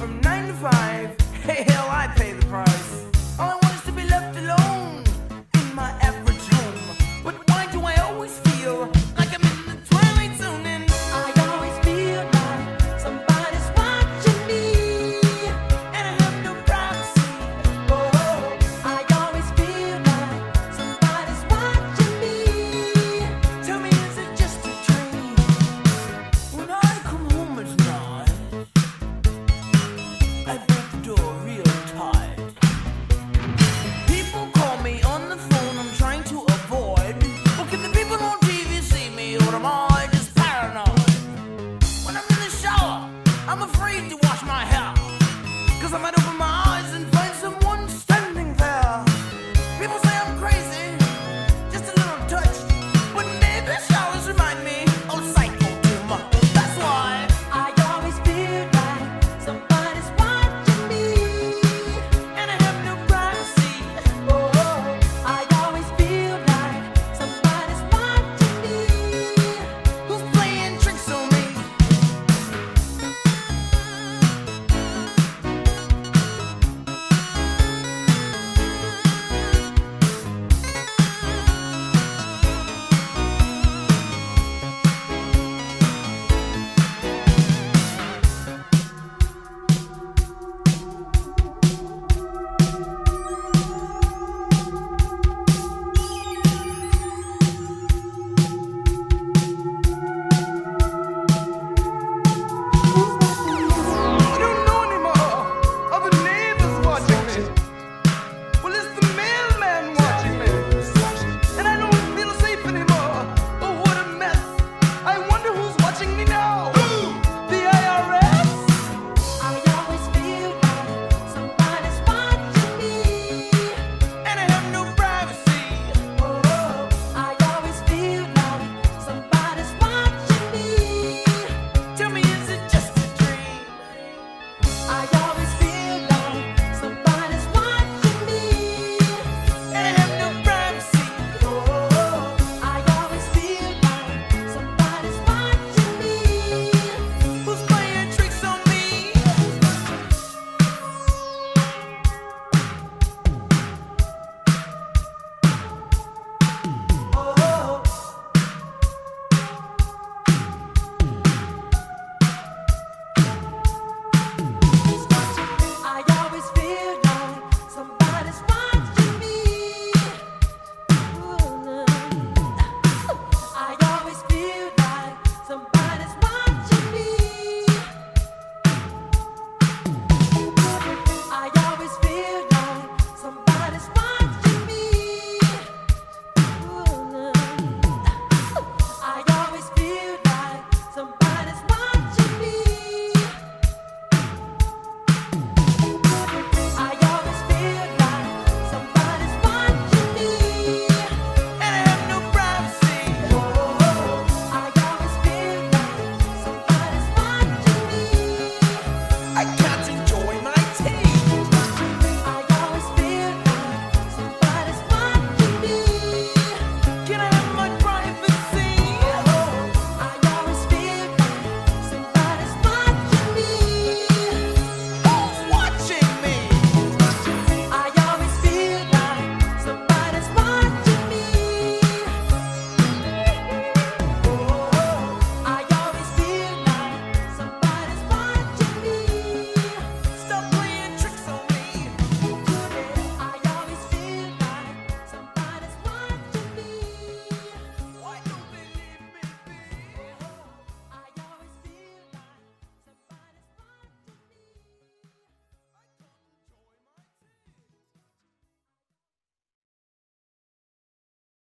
from 9 to 5.